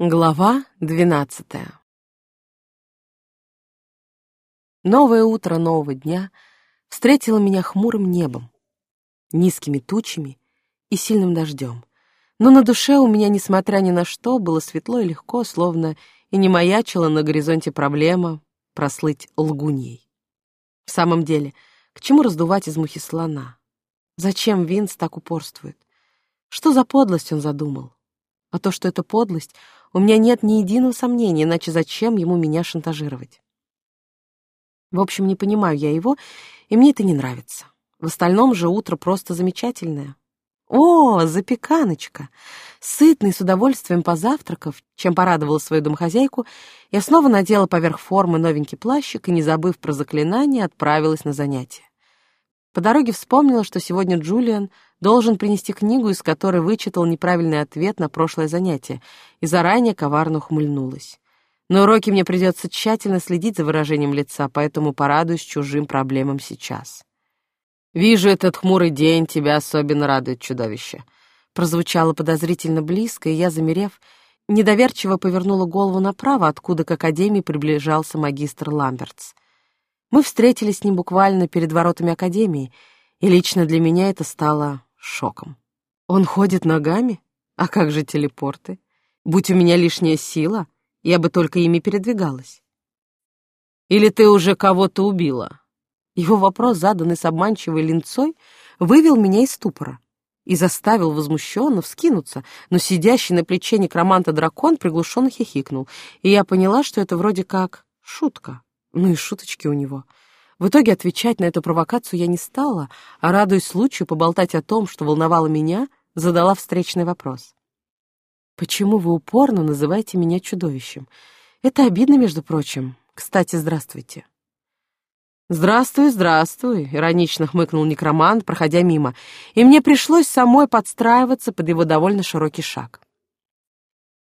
Глава двенадцатая Новое утро нового дня встретило меня хмурым небом, низкими тучами и сильным дождем. Но на душе у меня, несмотря ни на что, было светло и легко, словно и не маячила на горизонте проблема прослыть лгуней. В самом деле, к чему раздувать из мухи слона? Зачем Винс так упорствует? Что за подлость он задумал? А то, что это подлость — у меня нет ни единого сомнения, иначе зачем ему меня шантажировать? В общем, не понимаю я его, и мне это не нравится. В остальном же утро просто замечательное. О, запеканочка! Сытный, с удовольствием позавтракав, чем порадовала свою домохозяйку, я снова надела поверх формы новенький плащик и, не забыв про заклинание, отправилась на занятия. По дороге вспомнила, что сегодня Джулиан должен принести книгу, из которой вычитал неправильный ответ на прошлое занятие, и заранее коварно ухмыльнулась. На уроке мне придется тщательно следить за выражением лица, поэтому порадуюсь чужим проблемам сейчас. «Вижу, этот хмурый день тебя особенно радует, чудовище», прозвучало подозрительно близко, и я, замерев, недоверчиво повернула голову направо, откуда к академии приближался магистр Ламбертс. Мы встретились с ним буквально перед воротами академии, и лично для меня это стало шоком. Он ходит ногами? А как же телепорты? Будь у меня лишняя сила, я бы только ими передвигалась. Или ты уже кого-то убила? Его вопрос, заданный с обманчивой линцой, вывел меня из ступора и заставил возмущенно вскинуться, но сидящий на плече некроманта дракон приглушенно хихикнул, и я поняла, что это вроде как шутка. Ну и шуточки у него — в итоге отвечать на эту провокацию я не стала, а, радуясь случаю поболтать о том, что волновало меня, задала встречный вопрос. «Почему вы упорно называете меня чудовищем? Это обидно, между прочим. Кстати, здравствуйте». «Здравствуй, здравствуй», — иронично хмыкнул некромант, проходя мимо, и мне пришлось самой подстраиваться под его довольно широкий шаг.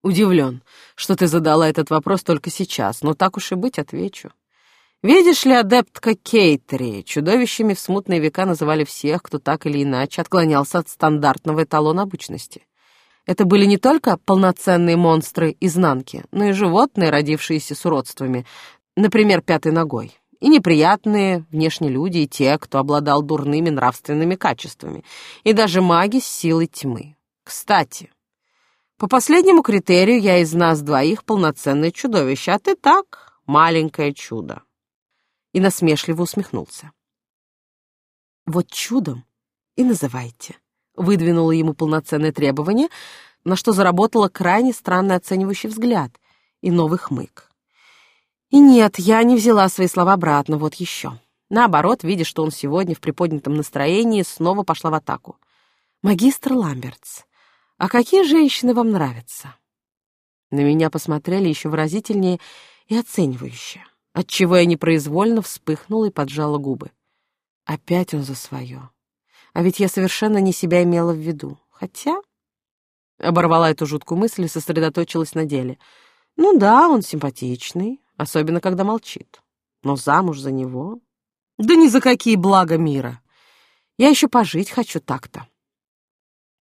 «Удивлен, что ты задала этот вопрос только сейчас, но так уж и быть, отвечу. Видишь ли, адептка Кейтери, чудовищами в смутные века называли всех, кто так или иначе отклонялся от стандартного эталона обычности. Это были не только полноценные монстры изнанки, но и животные, родившиеся с уродствами, например, пятой ногой, и неприятные внешние люди, и те, кто обладал дурными нравственными качествами, и даже маги с силой тьмы. Кстати, по последнему критерию я из нас двоих полноценное чудовище, а ты так, маленькое чудо и насмешливо усмехнулся. «Вот чудом и называйте», — выдвинула ему полноценное требование, на что заработала крайне странный оценивающий взгляд и новый хмык. И нет, я не взяла свои слова обратно, вот еще. Наоборот, видя, что он сегодня в приподнятом настроении, снова пошла в атаку. «Магистр Ламбертс, а какие женщины вам нравятся?» На меня посмотрели еще выразительнее и оценивающе отчего я непроизвольно вспыхнула и поджала губы. Опять он за свое. А ведь я совершенно не себя имела в виду. Хотя... Оборвала эту жуткую мысль и сосредоточилась на деле. Ну да, он симпатичный, особенно когда молчит. Но замуж за него... Да ни за какие блага мира. Я еще пожить хочу так-то.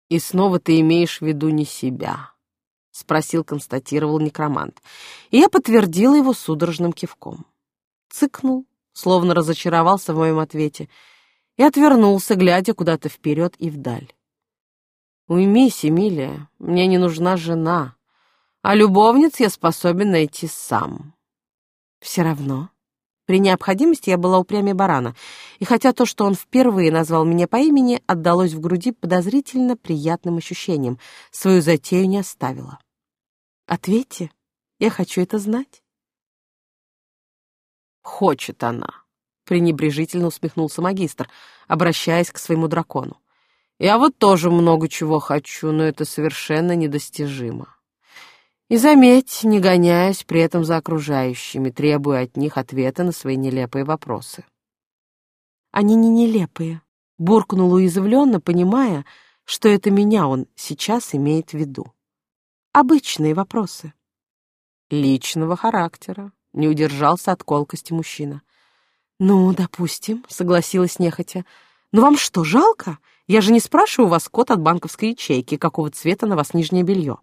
И снова ты имеешь в виду не себя. — спросил, констатировал некромант. И я подтвердила его судорожным кивком. Цыкнул, словно разочаровался в моем ответе, и отвернулся, глядя куда-то вперед и вдаль. «Уймись, Эмилия, мне не нужна жена, а любовниц я способен найти сам». «Все равно», при необходимости я была упрямее барана, и хотя то, что он впервые назвал меня по имени, отдалось в груди подозрительно приятным ощущением, свою затею не оставила. Ответьте, я хочу это знать. Хочет она, пренебрежительно усмехнулся магистр, обращаясь к своему дракону. Я вот тоже много чего хочу, но это совершенно недостижимо. И заметь, не гоняюсь при этом за окружающими, требуя от них ответа на свои нелепые вопросы. Они не нелепые, буркнул уязвленно, понимая, что это меня он сейчас имеет в виду. Обычные вопросы. Личного характера. Не удержался от колкости мужчина. «Ну, допустим», — согласилась нехотя. «Но вам что, жалко? Я же не спрашиваю у вас код от банковской ячейки, какого цвета на вас нижнее белье».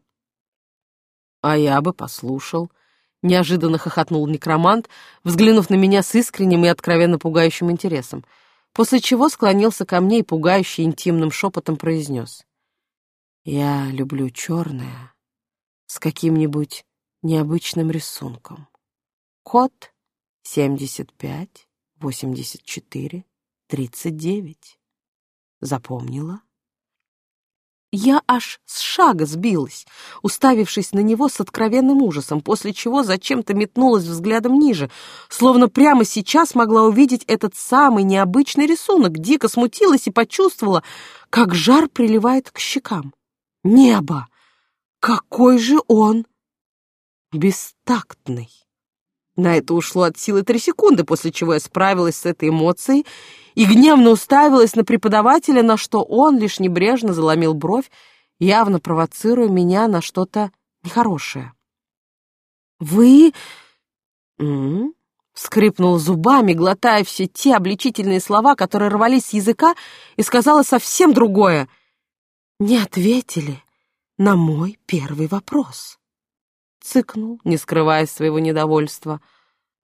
А я бы послушал. Неожиданно хохотнул некромант, взглянув на меня с искренним и откровенно пугающим интересом, после чего склонился ко мне и пугающе интимным шепотом произнес. «Я люблю черное с каким-нибудь необычным рисунком. Код 75 84 39. Запомнила?» Я аж с шага сбилась, уставившись на него с откровенным ужасом, после чего зачем-то метнулась взглядом ниже, словно прямо сейчас могла увидеть этот самый необычный рисунок, дико смутилась и почувствовала, как жар приливает к щекам. Небо! Какой же он бестактный! На это ушло от силы три секунды, после чего я справилась с этой эмоцией и гневно уставилась на преподавателя, на что он лишь небрежно заломил бровь, явно провоцируя меня на что-то нехорошее. «Вы...» М -м скрипнул зубами, глотая все те обличительные слова, которые рвались с языка, и сказала совсем другое. «Не ответили на мой первый вопрос». Цыкнул, не скрывая своего недовольства,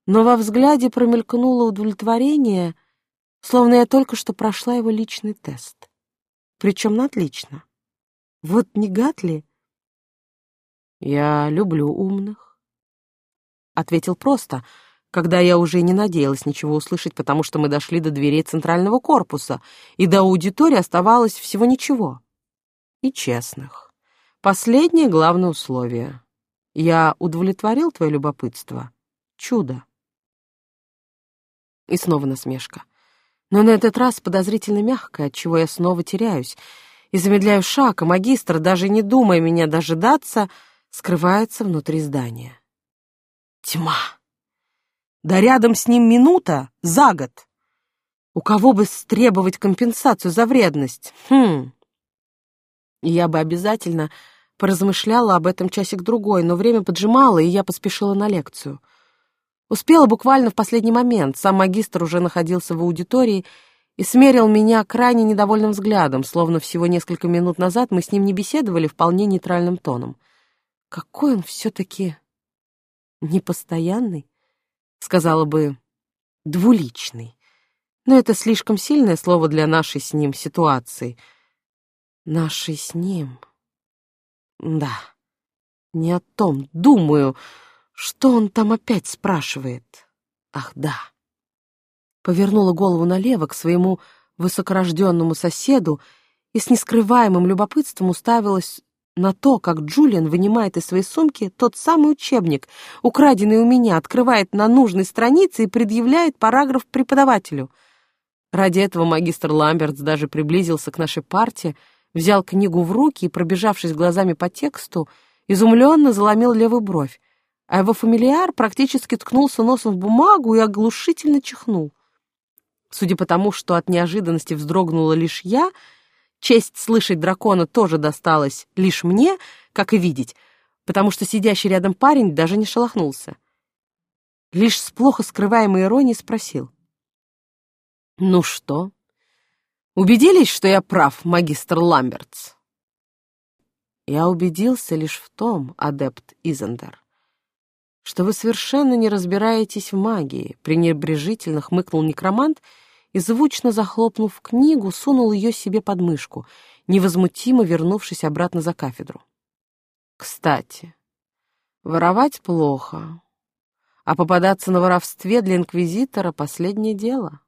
но во взгляде промелькнуло удовлетворение — словно я только что прошла его личный тест. Причем на отлично. Вот не гад ли? «Я люблю умных», — ответил просто, когда я уже не надеялась ничего услышать, потому что мы дошли до дверей центрального корпуса, и до аудитории оставалось всего ничего. И честных. Последнее главное условие. Я удовлетворил твое любопытство. Чудо. И снова насмешка но на этот раз подозрительно мягко, отчего я снова теряюсь, и замедляю шаг, а магистр, даже не думая меня дожидаться, скрывается внутри здания. Тьма! Да рядом с ним минута за год. У кого бы требовать компенсацию за вредность? Хм. Я бы обязательно поразмышляла об этом часик-другой, но время поджимало, и я поспешила на лекцию — Успела буквально в последний момент. Сам магистр уже находился в аудитории и смерил меня крайне недовольным взглядом, словно всего несколько минут назад мы с ним не беседовали вполне нейтральным тоном. Какой он все-таки непостоянный, сказала бы, двуличный. Но это слишком сильное слово для нашей с ним ситуации. Нашей с ним. Да, не о том думаю, что он там опять спрашивает? Ах, да. Повернула голову налево к своему высокорожденному соседу и с нескрываемым любопытством уставилась на то, как Джулиан вынимает из своей сумки тот самый учебник, украденный у меня, открывает на нужной странице и предъявляет параграф преподавателю. Ради этого магистр Ламбертс даже приблизился к нашей парте, взял книгу в руки и, пробежавшись глазами по тексту, изумленно заломил левую бровь а его фамильяр практически ткнулся носом в бумагу и оглушительно чихнул. Судя по тому, что от неожиданности вздрогнула лишь я, честь слышать дракона тоже досталась лишь мне, как и видеть, потому что сидящий рядом парень даже не шелохнулся. Лишь с плохо скрываемой иронией спросил. «Ну что, убедились, что я прав, магистр Ламбертс?» Я убедился лишь в том, адепт Изендер, что вы совершенно не разбираетесь в магии», — пренебрежительно хмыкнул некромант и, звучно захлопнув книгу, сунул ее себе под мышку, невозмутимо вернувшись обратно за кафедру. «Кстати, воровать плохо, а попадаться на воровстве для инквизитора — последнее дело».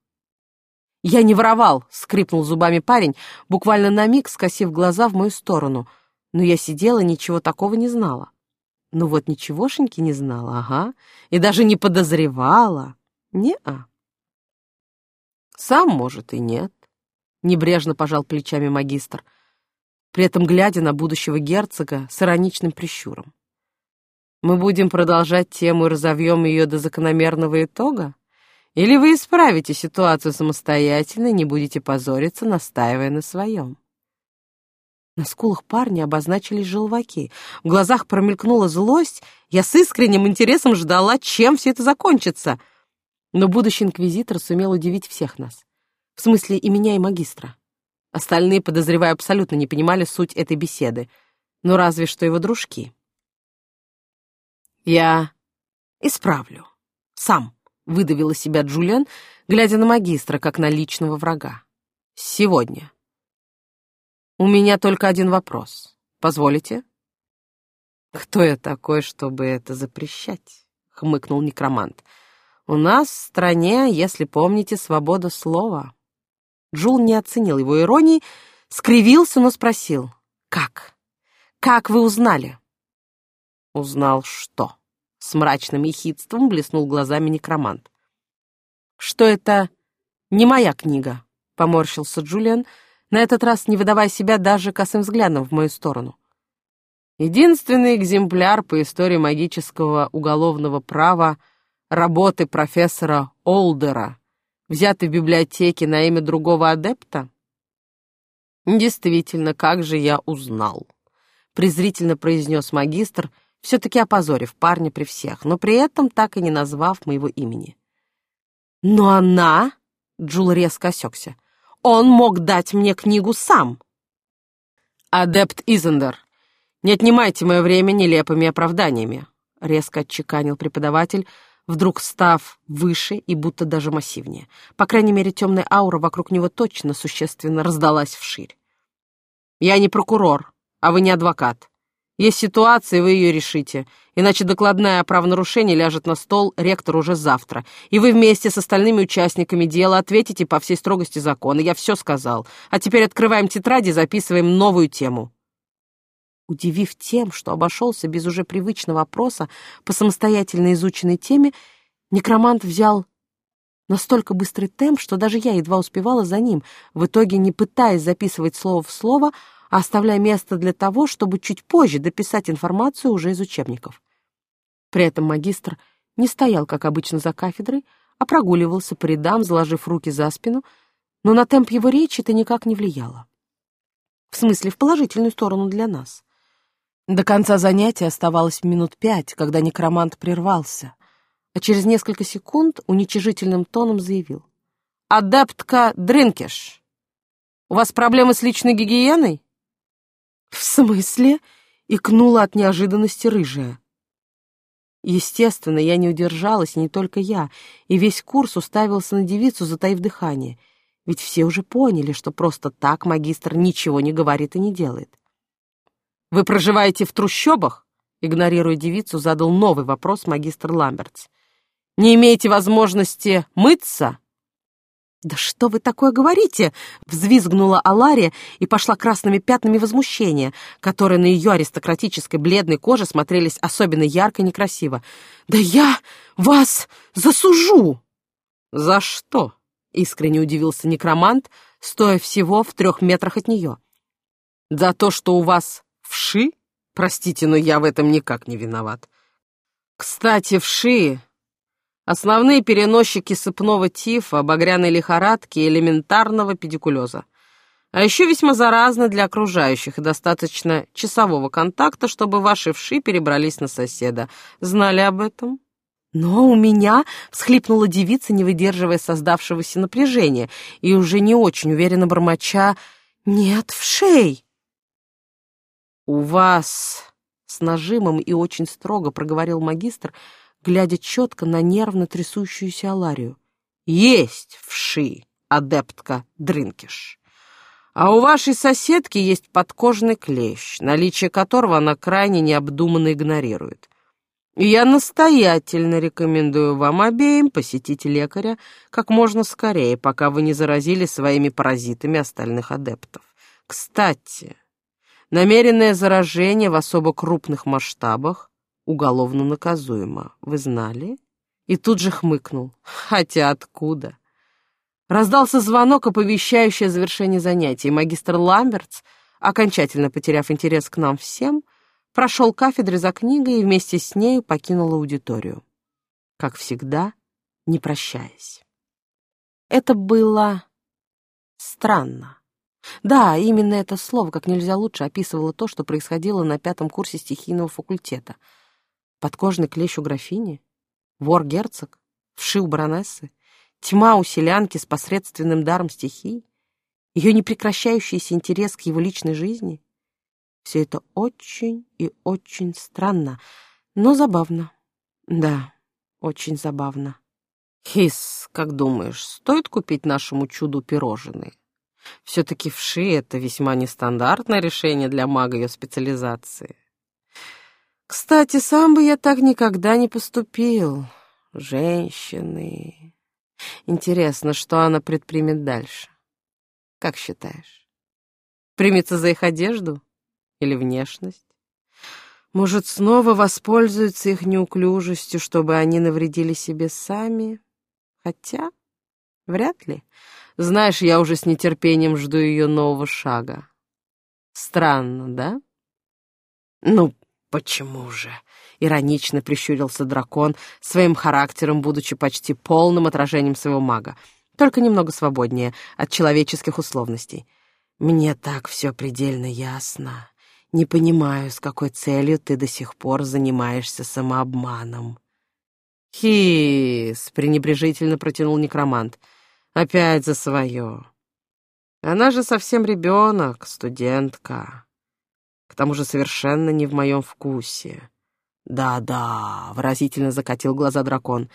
«Я не воровал!» — скрипнул зубами парень, буквально на миг скосив глаза в мою сторону, но я сидела ничего такого не знала. Ну вот ничегошеньки не знала, ага, и даже не подозревала. Не-а. Сам, может, и нет. Небрежно пожал плечами магистр, при этом глядя на будущего герцога с ироничным прищуром. Мы будем продолжать тему и разовьем ее до закономерного итога? Или вы исправите ситуацию самостоятельно и не будете позориться, настаивая на своем? На скулах парня обозначились желваки. В глазах промелькнула злость. Я с искренним интересом ждала, чем все это закончится. Но будущий инквизитор сумел удивить всех нас. В смысле и меня, и магистра. Остальные, подозреваю, абсолютно не понимали суть этой беседы. Но разве что его дружки. Я исправлю. Сам, выдавила себя Джулиан, глядя на магистра, как на личного врага. Сегодня. У меня только один вопрос. Позволите? Кто я такой, чтобы это запрещать? Хмыкнул некромант. У нас в стране, если помните, свобода слова. Джул не оценил его иронии, скривился, но спросил. Как? Как вы узнали? Узнал что? С мрачным ехидством блеснул глазами некромант. Что это не моя книга, поморщился Джулиан, на этот раз не выдавая себя даже косым взглядом в мою сторону. Единственный экземпляр по истории магического уголовного права работы профессора Олдера, взятый в библиотеке на имя другого адепта? Действительно, как же я узнал? презрительно произнес магистр, все-таки опозорив парня при всех, но при этом так и не назвав моего имени. «Но она...» — Джул резко осекся. «Он мог дать мне книгу сам!» «Адепт Изендер, не отнимайте мое время нелепыми оправданиями», — резко отчеканил преподаватель, вдруг став выше и будто даже массивнее. По крайней мере, темная аура вокруг него точно существенно раздалась вширь. «Я не прокурор, а вы не адвокат. Есть ситуация, вы ее решите, иначе докладная о правонарушении ляжет на стол ректор уже завтра, и вы вместе с остальными участниками дела ответите по всей строгости закона. Я все сказал. А теперь открываем тетради и записываем новую тему. Удивив тем, что обошелся без уже привычного вопроса по самостоятельно изученной теме, некромант взял настолько быстрый темп, что даже я едва успевала за ним, в итоге не пытаясь записывать слово в слово, оставляя место для того, чтобы чуть позже дописать информацию уже из учебников. При этом магистр не стоял, как обычно, за кафедрой, а прогуливался по рядам, заложив руки за спину, но на темп его речи это никак не влияло. В смысле, в положительную сторону для нас. До конца занятия оставалось минут пять, когда некромант прервался, а через несколько секунд уничижительным тоном заявил. «Адептка Дринкиш, у вас проблемы с личной гигиеной?» «В смысле?» — икнула от неожиданности рыжая. Естественно, я не удержалась, не только я, и весь курс уставился на девицу, затаив дыхание, ведь все уже поняли, что просто так магистр ничего не говорит и не делает. «Вы проживаете в трущобах?» Игнорируя девицу, задал новый вопрос магистр Ламбертс. «Не имеете возможности мыться?» «Да что вы такое говорите?» — взвизгнула Алария и пошла красными пятнами возмущения, которые на ее аристократической бледной коже смотрелись особенно ярко и некрасиво. «Да я вас засужу!» «За что?» — искренне удивился некромант, стоя всего в трех метрах от нее. «За то, что у вас вши? Простите, но я в этом никак не виноват. Кстати, вши Основные переносчики сыпного тифа, багряной лихорадки и элементарного педикулеза. А еще весьма заразны для окружающих и достаточно часового контакта, чтобы ваши вши перебрались на соседа. Знали об этом? Но у меня всхлипнула девица, не выдерживая создавшегося напряжения, и уже не очень уверенно бормоча «Нет вшей!» «У вас...» — с нажимом и очень строго проговорил магистр — глядя четко на нервно трясущуюся Аларию. «Есть вши, адептка Дринкиш. А у вашей соседки есть подкожный клещ, наличие которого она крайне необдуманно игнорирует. И я настоятельно рекомендую вам обеим посетить лекаря как можно скорее, пока вы не заразили своими паразитами остальных адептов. Кстати, намеренное заражение в особо крупных масштабах уголовно наказуемо. Вы знали?» И тут же хмыкнул. «Хотя откуда?» Раздался звонок, оповещающий о завершении занятий. Магистр Ламбертс, окончательно потеряв интерес к нам всем, прошел кафедры за книгой и вместе с нею покинул аудиторию. Как всегда, не прощаясь. Это было странно. Да, именно это слово как нельзя лучше описывало то, что происходило на пятом курсе стихийного факультета — Подкожный клещ у графини? Вор-герцог? Вши у баронессы? Тьма у селянки с посредственным даром стихий? Ее непрекращающийся интерес к его личной жизни? Все это очень и очень странно. Но забавно. Да, очень забавно. Хис, как думаешь, стоит купить нашему чуду пирожные? Все-таки вши — это весьма нестандартное решение для мага ее специализации. Кстати, сам бы я так никогда не поступил. Женщины. Интересно, что она предпримет дальше? Как считаешь? Примется за их одежду или внешность? Может, снова воспользуются их неуклюжестью, чтобы они навредили себе сами? Хотя, вряд ли. Знаешь, я уже с нетерпением жду ее нового шага. Странно, да? Ну, почему же? Иронично прищурился дракон, своим характером будучи почти полным отражением своего мага, только немного свободнее от человеческих условностей. Мне так все предельно ясно. Не понимаю, с какой целью ты до сих пор занимаешься самообманом. Хис, пренебрежительно протянул некромант — Опять за свое. Она же совсем ребенок, студентка. К тому же совершенно не в моем вкусе. Да-да, выразительно закатил глаза дракон.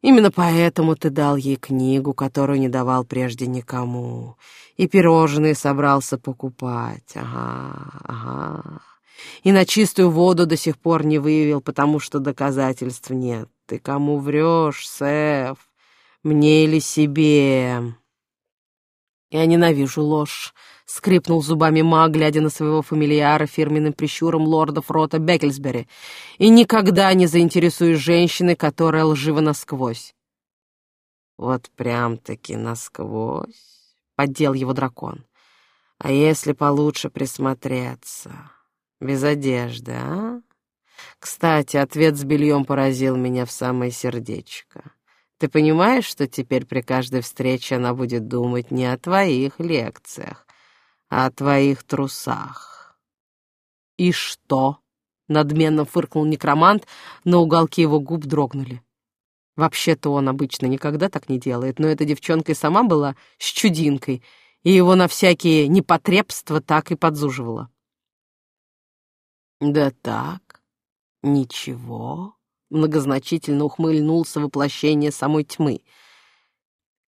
Именно поэтому ты дал ей книгу, которую не давал прежде никому. И пирожные собрался покупать. Ага, ага. И на чистую воду до сих пор не выявил, потому что доказательств нет. Ты кому врешь, Сэф? Мне или себе? Я ненавижу ложь, — скрипнул зубами маг, глядя на своего фамильяра фирменным прищуром лорда Фрота Беккельсбери, и никогда не заинтересуюсь женщиной, которая лжива насквозь. Вот прям-таки насквозь, — поддел его дракон. А если получше присмотреться? Без одежды, а? Кстати, ответ с бельем поразил меня в самое сердечко. Ты понимаешь, что теперь при каждой встрече она будет думать не о твоих лекциях, о твоих трусах? И что? Надменно фыркнул некромант, но уголки его губ дрогнули. Вообще-то он обычно никогда так не делает, но эта девчонка и сама была с чудинкой, и его на всякие непотребства так и подзуживала. Да так, ничего многозначительно ухмыльнулся воплощение самой тьмы.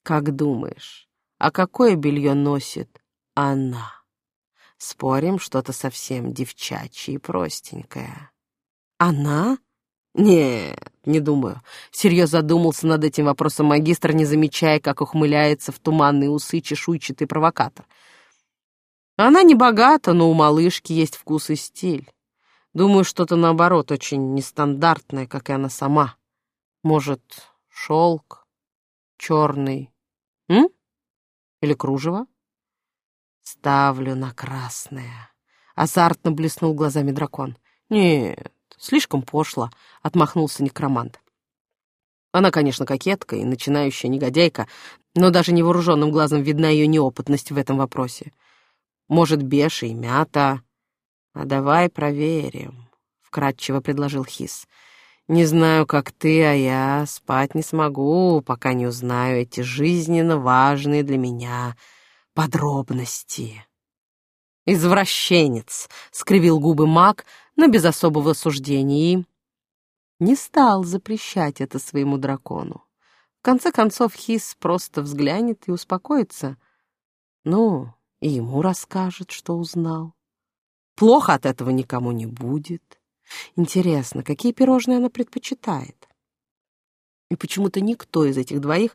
«Как думаешь, а какое белье носит она?» Спорим, что-то совсем девчачье и простенькое. «Она?» «Нет, не думаю». Серьезно задумался над этим вопросом магистр, не замечая, как ухмыляется в туманные усы чешуйчатый провокатор. «Она не богата, но у малышки есть вкус и стиль. Думаю, что-то наоборот, очень нестандартное, как и она сама. Может, шелк, черный, м? Или кружево? Ставлю на красное. Азартно блеснул глазами дракон. Нет, слишком пошло, отмахнулся некромант. Она, конечно, кокетка и начинающая негодяйка, но даже невооруженным глазом видна ее неопытность в этом вопросе. Может, беша и мята, «А давай проверим», — вкратчиво предложил Хис. «Не знаю, как ты, а я спать не смогу, пока не узнаю эти жизненно важные для меня подробности». «Извращенец!» — скривил губы маг, но без особого суждения и... Не стал запрещать это своему дракону. В конце концов, Хис просто взглянет и успокоится. Ну, и ему расскажет, что узнал. Плохо от этого никому не будет. Интересно, какие пирожные она предпочитает? И почему-то никто из этих двоих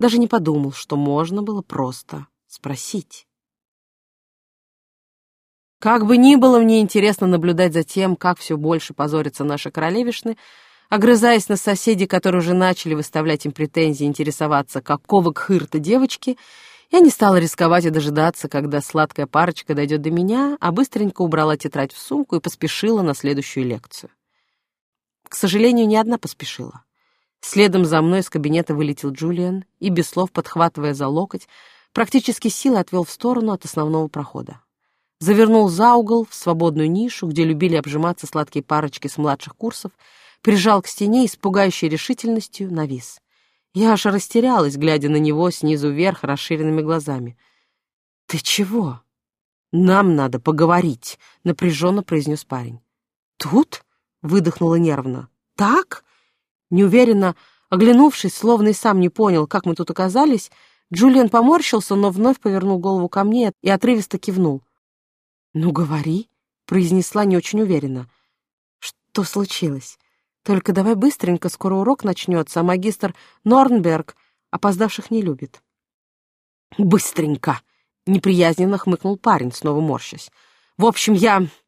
даже не подумал, что можно было просто спросить. Как бы ни было мне интересно наблюдать за тем, как все больше позорятся наши королевишны, огрызаясь на соседей, которые уже начали выставлять им претензии интересоваться, какого кхырта девочки — я не стала рисковать и дожидаться, когда сладкая парочка дойдет до меня, а быстренько убрала тетрадь в сумку и поспешила на следующую лекцию. К сожалению, не одна поспешила. Следом за мной из кабинета вылетел Джулиан и, без слов подхватывая за локоть, практически силой отвел в сторону от основного прохода. Завернул за угол в свободную нишу, где любили обжиматься сладкие парочки с младших курсов, прижал к стене и с пугающей решительностью навис. Я аж растерялась, глядя на него снизу вверх расширенными глазами. «Ты чего?» «Нам надо поговорить», — напряженно произнес парень. «Тут?» — выдохнула нервно. «Так?» Неуверенно, оглянувшись, словно и сам не понял, как мы тут оказались, Джулиан поморщился, но вновь повернул голову ко мне и отрывисто кивнул. «Ну, говори», — произнесла не очень уверенно. «Что случилось? Только давай быстренько, скоро урок начнется, а магистр Норнберг опоздавших не любит». «Быстренько!» — неприязненно хмыкнул парень, снова морщась. «В общем, я...» —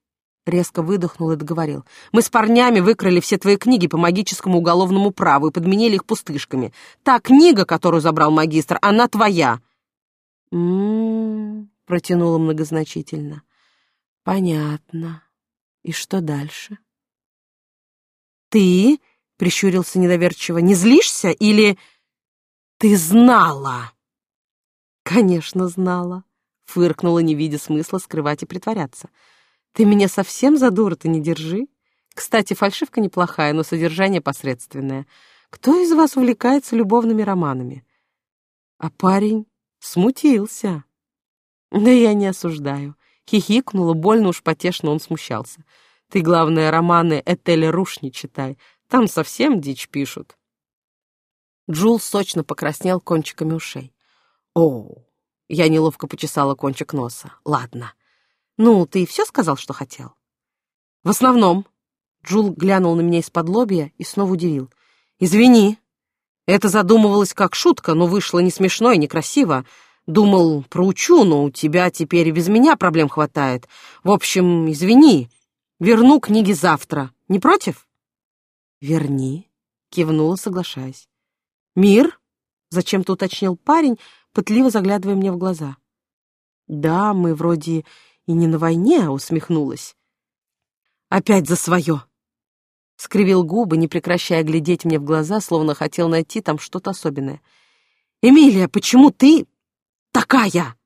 резко выдохнул и договорил. «Мы с парнями выкрали все твои книги по магическому уголовному праву и подменили их пустышками. Та книга, которую забрал магистр, она твоя!» «М-м-м», протянула многозначительно. «Понятно. И что дальше?» «Ты?» — прищурился недоверчиво. «Не злишься или...» «Ты знала!» «Конечно, знала», — фыркнула, не видя смысла скрывать и притворяться. «Ты меня совсем за дура-то не держи. Кстати, фальшивка неплохая, но содержание посредственное. Кто из вас увлекается любовными романами?» А парень смутился. «Да я не осуждаю». Хихикнула, больно уж потешно он смущался. «Ты, главное, романы Этеля Руш не читай. Там совсем дичь пишут». Джул сочно покраснел кончиками ушей. О, я неловко почесала кончик носа. Ладно. Ну, ты все сказал, что хотел? В основном. Джул глянул на меня из-под лобья и снова удивил. Извини. Это задумывалось как шутка, но вышло не смешно и некрасиво. Думал, проучу, но у тебя теперь и без меня проблем хватает. В общем, извини. Верну книги завтра. Не против? Верни, кивнула, соглашаясь. Мир? Зачем-то уточнил парень, пытливо заглядывая мне в глаза. «Да, мы вроде и не на войне», — усмехнулась. «Опять за свое!» Скривил губы, не прекращая глядеть мне в глаза, словно хотел найти там что-то особенное. «Эмилия, почему ты такая?»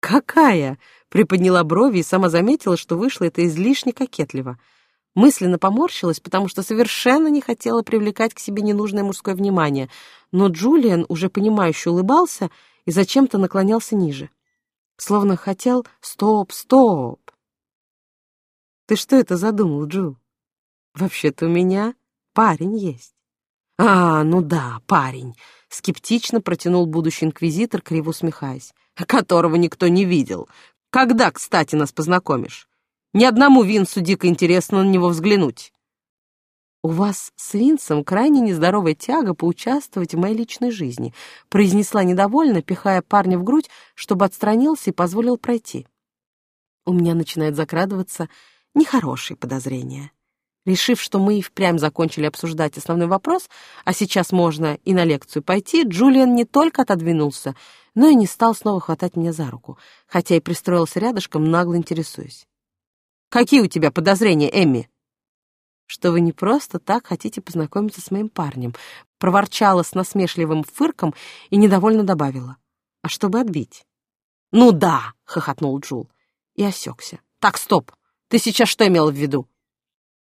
«Какая?» — приподняла брови и сама заметила, что вышло это излишне кокетливо — Мысленно поморщилась, потому что совершенно не хотела привлекать к себе ненужное мужское внимание, но Джулиан уже понимающе улыбался и зачем-то наклонялся ниже. Словно хотел «стоп, стоп». «Ты что это задумал, Джул? Вообще-то у меня парень есть». «А, ну да, парень», — скептично протянул будущий инквизитор, криво усмехаясь, «которого никто не видел. Когда, кстати, нас познакомишь?» Ни одному Винсу дико интересно на него взглянуть. «У вас с Винсом крайне нездоровая тяга поучаствовать в моей личной жизни», произнесла недовольно, пихая парня в грудь, чтобы отстранился и позволил пройти. У меня начинает закрадываться нехорошие подозрения. Решив, что мы и впрямь закончили обсуждать основной вопрос, а сейчас можно и на лекцию пойти, Джулиан не только отодвинулся, но и не стал снова хватать меня за руку, хотя и пристроился рядышком, нагло интересуясь. Какие у тебя подозрения, Эмми?» «Что вы не просто так хотите познакомиться с моим парнем», проворчала с насмешливым фырком и недовольно добавила. «А чтобы отбить?» «Ну да!» — хохотнул Джул и осекся. «Так, стоп! Ты сейчас что имела в виду?»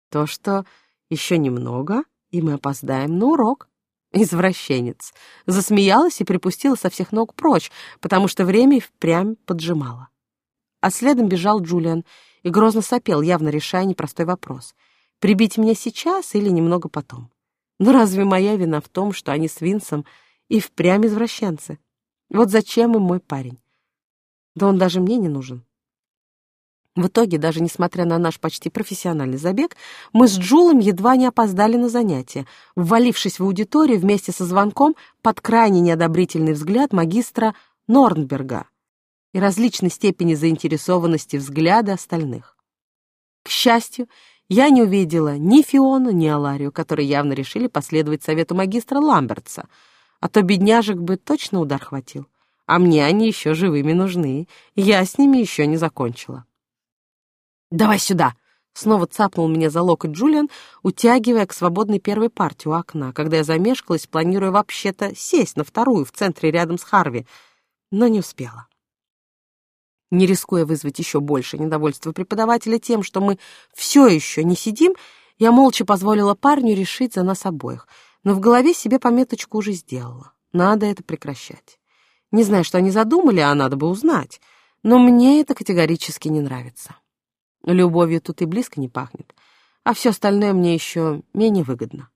«То, что еще немного, и мы опоздаем на урок». Извращенец. Засмеялась и припустила со всех ног прочь, потому что время впрямь поджимало. А следом бежал Джулиан — и грозно сопел, явно решая непростой вопрос. Прибить меня сейчас или немного потом? Но разве моя вина в том, что они с Винсом и впрямь извращенцы? Вот зачем им мой парень? Да он даже мне не нужен. В итоге, даже несмотря на наш почти профессиональный забег, мы с Джулом едва не опоздали на занятие, ввалившись в аудиторию вместе со звонком под крайне неодобрительный взгляд магистра Норнберга и различной степени заинтересованности взгляда остальных. К счастью, я не увидела ни Фиону, ни Аларию, которые явно решили последовать совету магистра Ламбертса, а то бедняжек бы точно удар хватил. А мне они еще живыми нужны, я с ними еще не закончила. «Давай сюда!» — снова цапнул меня за локоть Джулиан, утягивая к свободной первой партии у окна, когда я замешкалась, планируя вообще-то сесть на вторую в центре рядом с Харви, но не успела. Не рискуя вызвать еще больше недовольства преподавателя тем, что мы все еще не сидим, я молча позволила парню решить за нас обоих, но в голове себе пометочку уже сделала. Надо это прекращать. Не знаю, что они задумали, а надо бы узнать, но мне это категорически не нравится. Любовью тут и близко не пахнет. а все остальное мне еще менее выгодно.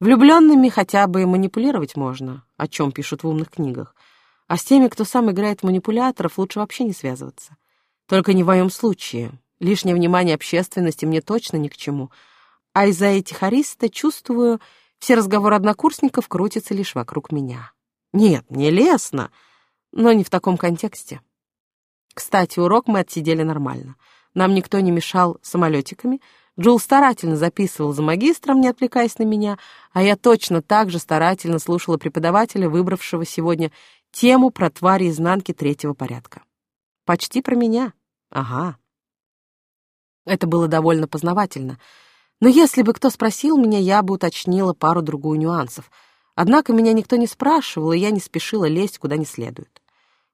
Влюбленными хотя бы манипулировать можно, о чем пишут в умных книгах, а с теми, кто сам играет манипуляторов, лучше вообще не связываться. Только не в моем случае. Лишнее внимание общественности мне точно ни к чему. А из-за этих ариста чувствую, все разговоры однокурсников крутятся лишь вокруг меня. Нет, не лестно, но не в таком контексте. Кстати, урок мы отсидели нормально. Нам никто не мешал самолетиками. Джул старательно записывал за магистром, не отвлекаясь на меня, а я точно так же старательно слушала преподавателя, выбравшего сегодня тему про твари изнанки третьего порядка. Почти про меня. Ага. Это было довольно познавательно. Но если бы кто спросил меня, я бы уточнила пару-другую нюансов. Однако меня никто не спрашивал, и я не спешила лезть куда не следует.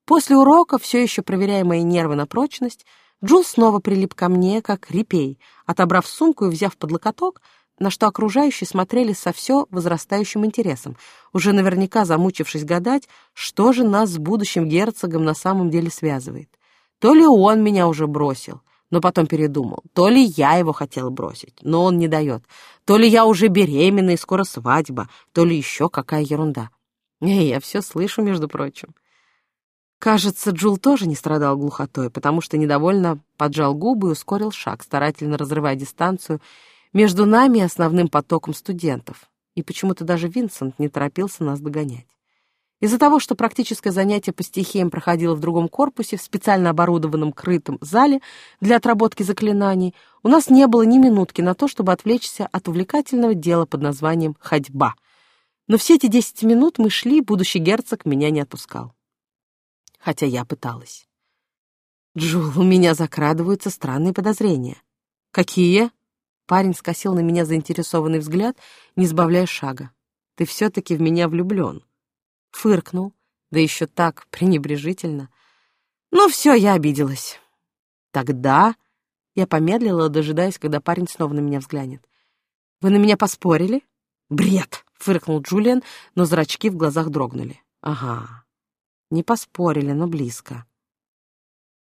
После урока, все еще проверяя мои нервы на прочность, Джул снова прилип ко мне, как репей, отобрав сумку и взяв под локоток, на что окружающие смотрели со все возрастающим интересом, уже наверняка замучившись гадать, что же нас с будущим герцогом на самом деле связывает. То ли он меня уже бросил, но потом передумал. То ли я его хотела бросить, но он не дает. То ли я уже беременна и скоро свадьба, то ли еще какая ерунда. Не, я все слышу, между прочим. Кажется, Джул тоже не страдал глухотой, потому что недовольно поджал губы и ускорил шаг, старательно разрывая дистанцию между нами и основным потоком студентов. И почему-то даже Винсент не торопился нас догонять. Из-за того, что практическое занятие по стихиям проходило в другом корпусе, в специально оборудованном крытом зале для отработки заклинаний, у нас не было ни минутки на то, чтобы отвлечься от увлекательного дела под названием «ходьба». Но все эти десять минут мы шли, будущий герцог меня не отпускал. Хотя я пыталась. «Джул, у меня закрадываются странные подозрения». «Какие?» Парень скосил на меня заинтересованный взгляд, не сбавляя шага. «Ты все-таки в меня влюблен» фыркнул, да еще так пренебрежительно. Ну все, я обиделась. Тогда я помедлила, дожидаясь, когда парень снова на меня взглянет. «Вы на меня поспорили?» «Бред!» — фыркнул Джулиан, но зрачки в глазах дрогнули. «Ага, не поспорили, но близко».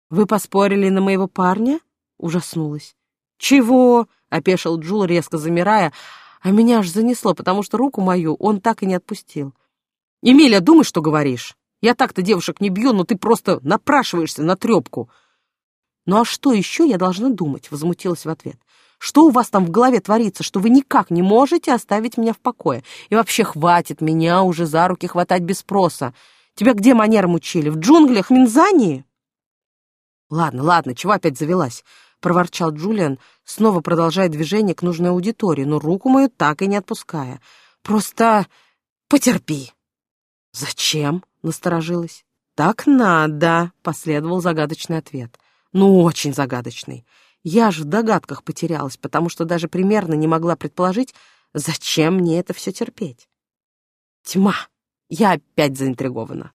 «Вы поспорили на моего парня?» — ужаснулась. «Чего?» — опешил Джул, резко замирая, а меня аж занесло, потому что руку мою он так и не отпустил. Емеля, думай, что говоришь. Я так-то девушек не бью, но ты просто напрашиваешься на трепку. Ну а что еще я должна думать? Возмутилась в ответ. Что у вас там в голове творится, что вы никак не можете оставить меня в покое? И вообще хватит меня уже за руки хватать без спроса. Тебя где манерам учили? В джунглях Минзании? Ладно, ладно, чего опять завелась? Проворчал Джулиан, снова продолжая движение к нужной аудитории, но руку мою так и не отпуская. Просто потерпи. «Зачем?» — насторожилась. «Так надо», — последовал загадочный ответ. «Ну, очень загадочный. Я же в догадках потерялась, потому что даже примерно не могла предположить, зачем мне это все терпеть». «Тьма! Я опять заинтригована».